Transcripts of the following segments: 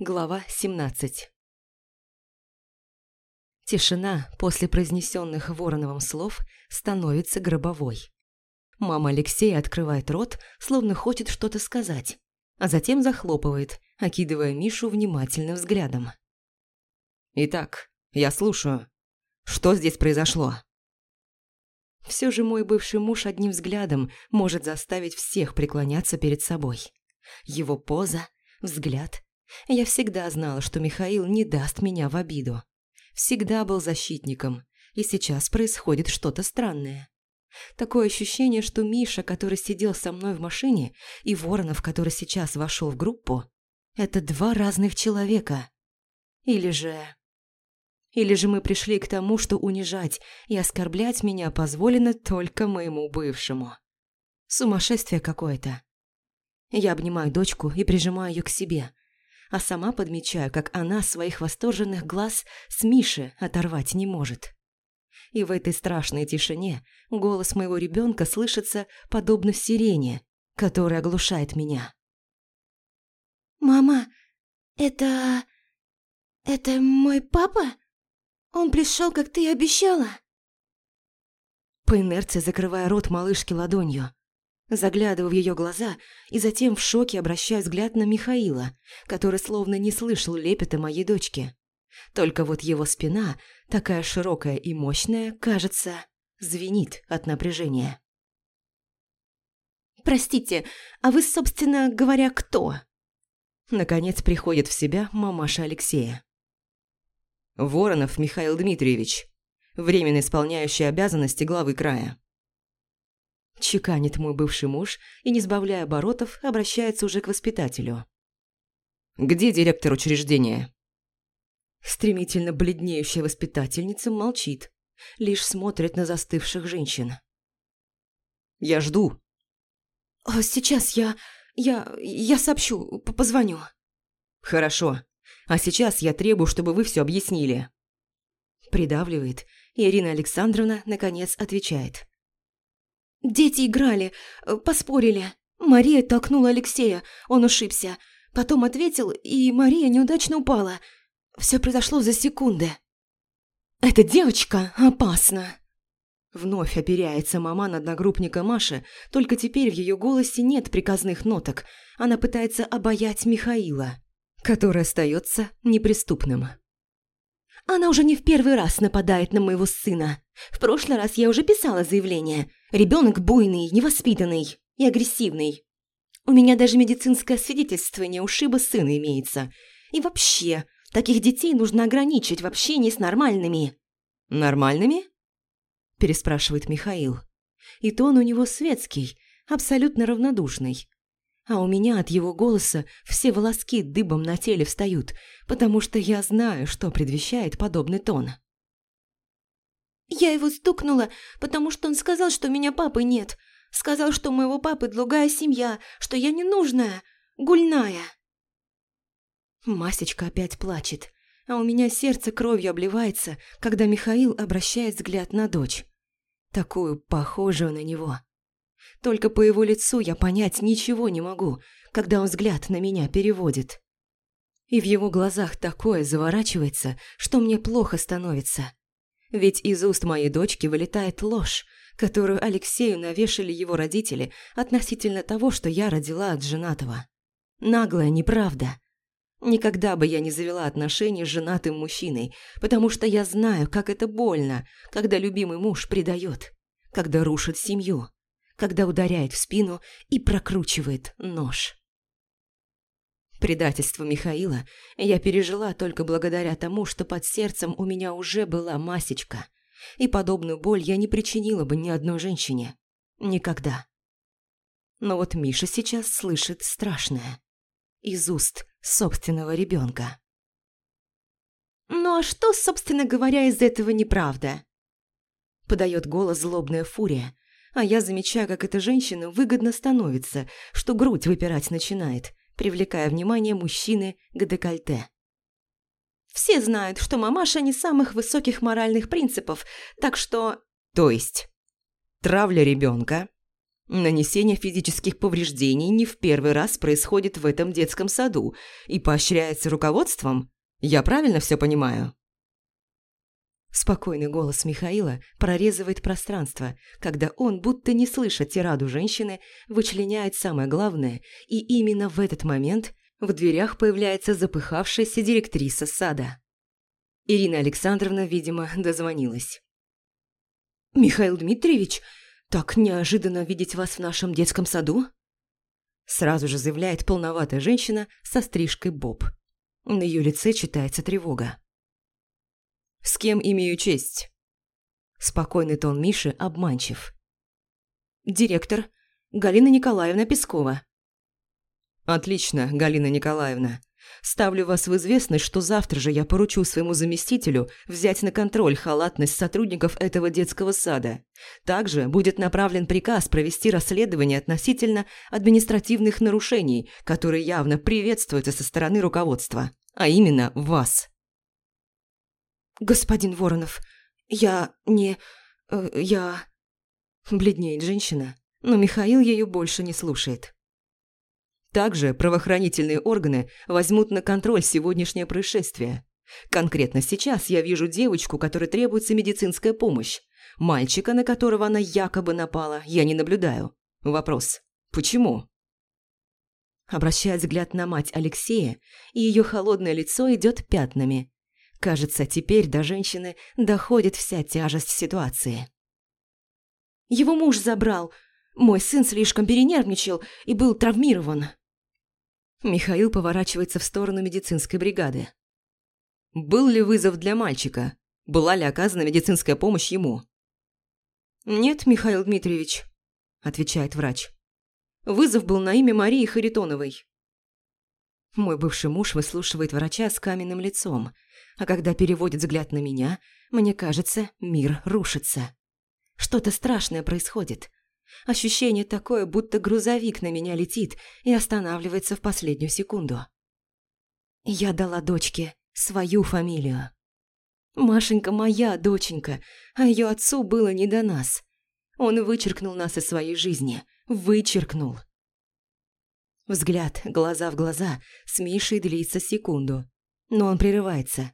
Глава 17 Тишина после произнесенных Вороновым слов становится гробовой. Мама Алексея открывает рот, словно хочет что-то сказать, а затем захлопывает, окидывая Мишу внимательным взглядом. «Итак, я слушаю. Что здесь произошло?» Все же мой бывший муж одним взглядом может заставить всех преклоняться перед собой. Его поза, взгляд, я всегда знала, что Михаил не даст меня в обиду. Всегда был защитником, и сейчас происходит что-то странное. Такое ощущение, что Миша, который сидел со мной в машине, и Воронов, который сейчас вошел в группу, это два разных человека. Или же... Или же мы пришли к тому, что унижать и оскорблять меня позволено только моему бывшему. Сумасшествие какое-то. Я обнимаю дочку и прижимаю ее к себе, а сама подмечаю, как она своих восторженных глаз с Миши оторвать не может. И в этой страшной тишине голос моего ребенка слышится подобно сирене, которая оглушает меня. «Мама, это... это мой папа? Он пришел, как ты и обещала?» По инерции закрывая рот малышки ладонью, Заглядываю в ее глаза и затем в шоке обращаю взгляд на Михаила, который словно не слышал лепета моей дочки. Только вот его спина, такая широкая и мощная, кажется, звенит от напряжения. «Простите, а вы, собственно говоря, кто?» Наконец приходит в себя мамаша Алексея. «Воронов Михаил Дмитриевич, временно исполняющий обязанности главы края». Чеканит мой бывший муж и, не сбавляя оборотов, обращается уже к воспитателю. «Где директор учреждения?» Стремительно бледнеющая воспитательница молчит, лишь смотрит на застывших женщин. «Я жду». «А «Сейчас я... я... я сообщу, позвоню». «Хорошо. А сейчас я требую, чтобы вы все объяснили». Придавливает, и Ирина Александровна, наконец, отвечает. Дети играли, э, поспорили. Мария толкнула Алексея, он ушибся. Потом ответил, и Мария неудачно упала. Все произошло за секунды. «Эта девочка опасна!» Вновь оперяется мама на одногруппника Маши, только теперь в ее голосе нет приказных ноток. Она пытается обаять Михаила, который остается неприступным. Она уже не в первый раз нападает на моего сына. В прошлый раз я уже писала заявление. Ребенок буйный, невоспитанный и агрессивный. У меня даже медицинское свидетельствование ушиба сына имеется. И вообще, таких детей нужно ограничить в общении с нормальными. «Нормальными?» – переспрашивает Михаил. И тон у него светский, абсолютно равнодушный. А у меня от его голоса все волоски дыбом на теле встают, потому что я знаю, что предвещает подобный тон. «Я его стукнула, потому что он сказал, что меня папы нет. Сказал, что у моего папы другая семья, что я ненужная, гульная». Масечка опять плачет, а у меня сердце кровью обливается, когда Михаил обращает взгляд на дочь. Такую похожую на него. Только по его лицу я понять ничего не могу, когда он взгляд на меня переводит. И в его глазах такое заворачивается, что мне плохо становится. Ведь из уст моей дочки вылетает ложь, которую Алексею навешали его родители относительно того, что я родила от женатого. Наглая неправда. Никогда бы я не завела отношения с женатым мужчиной, потому что я знаю, как это больно, когда любимый муж предает, когда рушит семью когда ударяет в спину и прокручивает нож. Предательство Михаила я пережила только благодаря тому, что под сердцем у меня уже была масечка, и подобную боль я не причинила бы ни одной женщине. Никогда. Но вот Миша сейчас слышит страшное. Из уст собственного ребенка. «Ну а что, собственно говоря, из этого неправда?» Подает голос злобная фурия, а я замечаю, как эта женщина выгодно становится, что грудь выпирать начинает, привлекая внимание мужчины к декольте. Все знают, что мамаша не самых высоких моральных принципов, так что... То есть, травля ребенка, Нанесение физических повреждений не в первый раз происходит в этом детском саду и поощряется руководством. Я правильно все понимаю?» Спокойный голос Михаила прорезывает пространство, когда он, будто не слыша тираду женщины, вычленяет самое главное, и именно в этот момент в дверях появляется запыхавшаяся директриса сада. Ирина Александровна, видимо, дозвонилась. «Михаил Дмитриевич, так неожиданно видеть вас в нашем детском саду?» Сразу же заявляет полноватая женщина со стрижкой Боб. На ее лице читается тревога. «С кем имею честь?» Спокойный тон Миши обманчив. «Директор, Галина Николаевна Пескова». «Отлично, Галина Николаевна. Ставлю вас в известность, что завтра же я поручу своему заместителю взять на контроль халатность сотрудников этого детского сада. Также будет направлен приказ провести расследование относительно административных нарушений, которые явно приветствуются со стороны руководства, а именно вас». «Господин Воронов, я не... Э, я...» Бледнеет женщина, но Михаил ее больше не слушает. Также правоохранительные органы возьмут на контроль сегодняшнее происшествие. Конкретно сейчас я вижу девочку, которой требуется медицинская помощь. Мальчика, на которого она якобы напала, я не наблюдаю. Вопрос. Почему? Обращает взгляд на мать Алексея, и ее холодное лицо идет пятнами. Кажется, теперь до женщины доходит вся тяжесть ситуации. Его муж забрал. Мой сын слишком перенервничал и был травмирован. Михаил поворачивается в сторону медицинской бригады. Был ли вызов для мальчика? Была ли оказана медицинская помощь ему? «Нет, Михаил Дмитриевич», – отвечает врач. Вызов был на имя Марии Харитоновой. Мой бывший муж выслушивает врача с каменным лицом, а когда переводит взгляд на меня, мне кажется, мир рушится. Что-то страшное происходит. Ощущение такое, будто грузовик на меня летит и останавливается в последнюю секунду. Я дала дочке свою фамилию. Машенька моя доченька, а ее отцу было не до нас. Он вычеркнул нас из своей жизни. Вычеркнул. Взгляд, глаза в глаза, с Мишей длится секунду. Но он прерывается.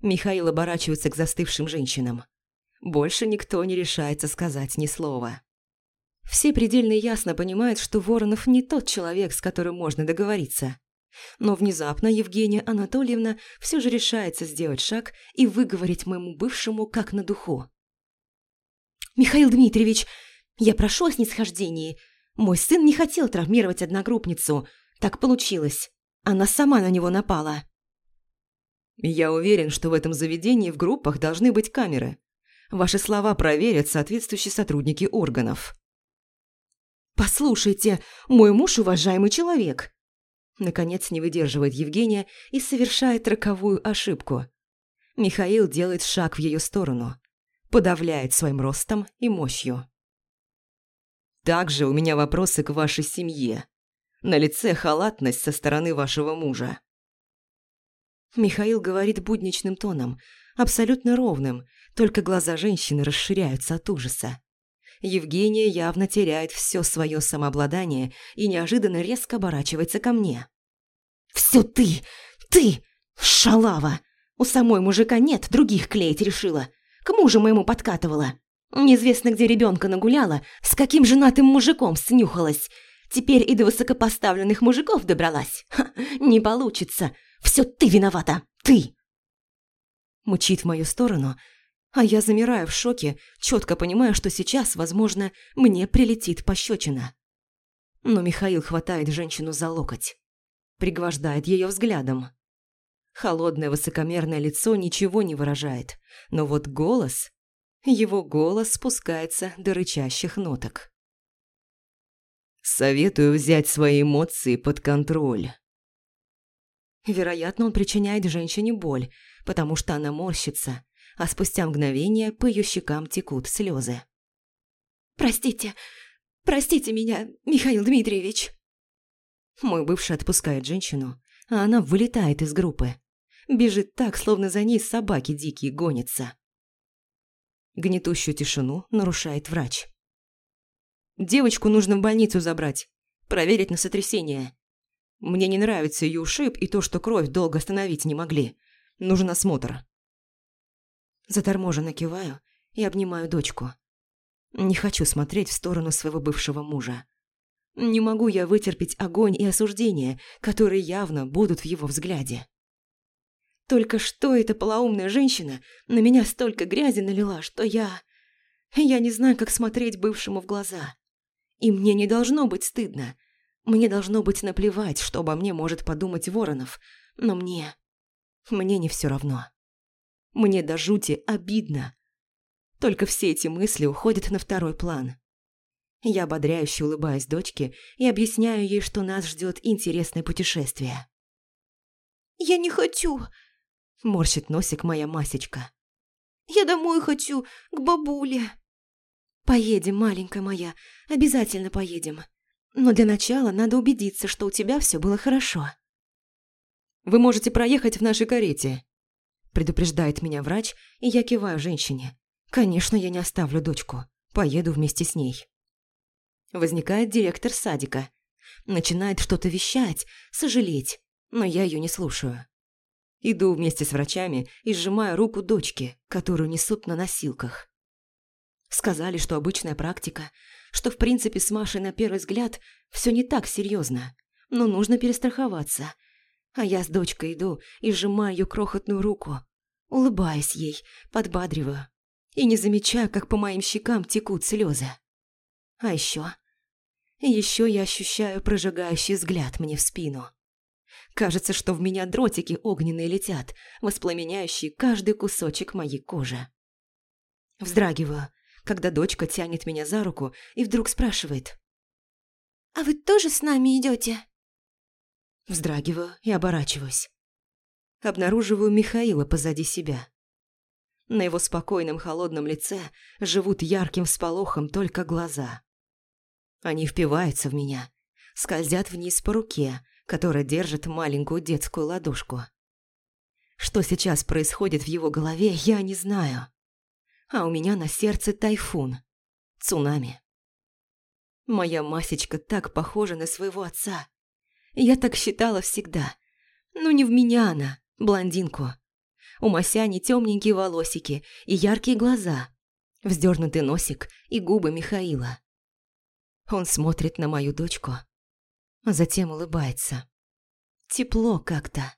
Михаил оборачивается к застывшим женщинам. Больше никто не решается сказать ни слова. Все предельно ясно понимают, что Воронов не тот человек, с которым можно договориться. Но внезапно Евгения Анатольевна все же решается сделать шаг и выговорить моему бывшему как на духу. «Михаил Дмитриевич, я прошу о снисхождении. Мой сын не хотел травмировать одногруппницу. Так получилось. Она сама на него напала». Я уверен, что в этом заведении в группах должны быть камеры. Ваши слова проверят соответствующие сотрудники органов. «Послушайте, мой муж уважаемый человек!» Наконец не выдерживает Евгения и совершает роковую ошибку. Михаил делает шаг в ее сторону. Подавляет своим ростом и мощью. «Также у меня вопросы к вашей семье. На лице халатность со стороны вашего мужа. Михаил говорит будничным тоном, абсолютно ровным, только глаза женщины расширяются от ужаса. Евгения явно теряет все свое самообладание и неожиданно резко оборачивается ко мне. «Все ты! Ты! Шалава! У самой мужика нет, других клеить решила. К мужу моему подкатывала. Неизвестно, где ребенка нагуляла, с каким женатым мужиком снюхалась. Теперь и до высокопоставленных мужиков добралась. Ха, не получится. Все ты виновата! Ты!» Мучит в мою сторону, а я замираю в шоке, четко понимая, что сейчас, возможно, мне прилетит пощечина. Но Михаил хватает женщину за локоть. Пригвождает ее взглядом. Холодное высокомерное лицо ничего не выражает, но вот голос... Его голос спускается до рычащих ноток. «Советую взять свои эмоции под контроль». Вероятно, он причиняет женщине боль, потому что она морщится, а спустя мгновение по ее щекам текут слезы. «Простите, простите меня, Михаил Дмитриевич!» Мой бывший отпускает женщину, а она вылетает из группы. Бежит так, словно за ней собаки дикие гонятся. Гнетущую тишину нарушает врач. Девочку нужно в больницу забрать, проверить на сотрясение. Мне не нравится ее ушиб и то, что кровь долго остановить не могли. Нужен осмотр. Заторможенно киваю и обнимаю дочку. Не хочу смотреть в сторону своего бывшего мужа. Не могу я вытерпеть огонь и осуждение, которые явно будут в его взгляде. Только что эта полоумная женщина на меня столько грязи налила, что я... Я не знаю, как смотреть бывшему в глаза. И мне не должно быть стыдно. Мне должно быть наплевать, что обо мне может подумать Воронов. Но мне... Мне не все равно. Мне до жути обидно. Только все эти мысли уходят на второй план. Я ободряюще улыбаюсь дочке и объясняю ей, что нас ждет интересное путешествие. «Я не хочу!» – морщит носик моя Масечка. «Я домой хочу, к бабуле!» «Поедем, маленькая моя, обязательно поедем. Но для начала надо убедиться, что у тебя все было хорошо». «Вы можете проехать в нашей карете», – предупреждает меня врач, и я киваю женщине. «Конечно, я не оставлю дочку. Поеду вместе с ней». Возникает директор садика. Начинает что-то вещать, сожалеть, но я ее не слушаю. Иду вместе с врачами и сжимаю руку дочки, которую несут на носилках. Сказали, что обычная практика, что в принципе с Машей на первый взгляд все не так серьезно, но нужно перестраховаться. А я с дочкой иду и сжимаю ее крохотную руку, улыбаясь ей, подбадриваю и не замечаю, как по моим щекам текут слезы. А еще... Еще я ощущаю прожигающий взгляд мне в спину. Кажется, что в меня дротики огненные летят, воспламеняющие каждый кусочек моей кожи. Вздрагиваю, когда дочка тянет меня за руку и вдруг спрашивает. «А вы тоже с нами идете? Вздрагиваю и оборачиваюсь. Обнаруживаю Михаила позади себя. На его спокойном холодном лице живут ярким всполохом только глаза. Они впиваются в меня, скользят вниз по руке, которая держит маленькую детскую ладошку. Что сейчас происходит в его голове, я не знаю. А у меня на сердце тайфун, цунами. Моя Масечка так похожа на своего отца. Я так считала всегда. Ну не в меня она, блондинку. У Масяни темненькие волосики и яркие глаза, вздернутый носик и губы Михаила. Он смотрит на мою дочку, а затем улыбается. Тепло как-то.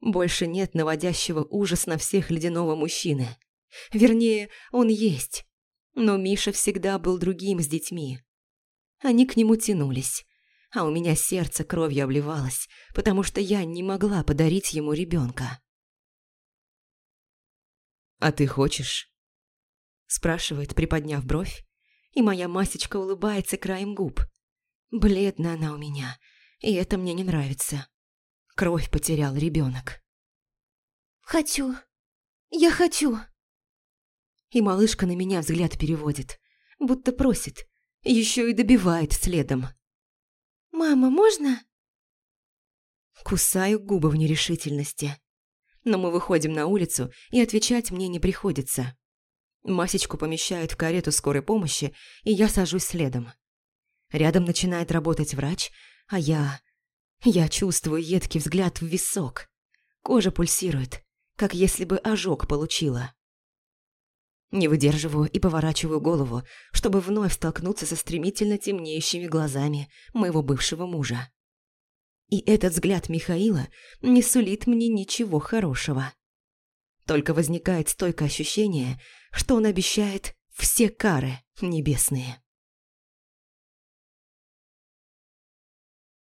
Больше нет наводящего ужас на всех ледяного мужчины. Вернее, он есть. Но Миша всегда был другим с детьми. Они к нему тянулись, а у меня сердце кровью обливалось, потому что я не могла подарить ему ребенка. «А ты хочешь?» Спрашивает, приподняв бровь, и моя масечка улыбается краем губ. Бледная она у меня, и это мне не нравится. Кровь потерял ребенок. «Хочу. Я хочу». И малышка на меня взгляд переводит, будто просит, еще и добивает следом. «Мама, можно?» Кусаю губы в нерешительности. Но мы выходим на улицу, и отвечать мне не приходится. Масечку помещают в карету скорой помощи, и я сажусь следом. Рядом начинает работать врач, а я... Я чувствую едкий взгляд в висок. Кожа пульсирует, как если бы ожог получила. Не выдерживаю и поворачиваю голову, чтобы вновь столкнуться со стремительно темнеющими глазами моего бывшего мужа. И этот взгляд Михаила не сулит мне ничего хорошего. Только возникает стойкое ощущение, что он обещает все кары небесные.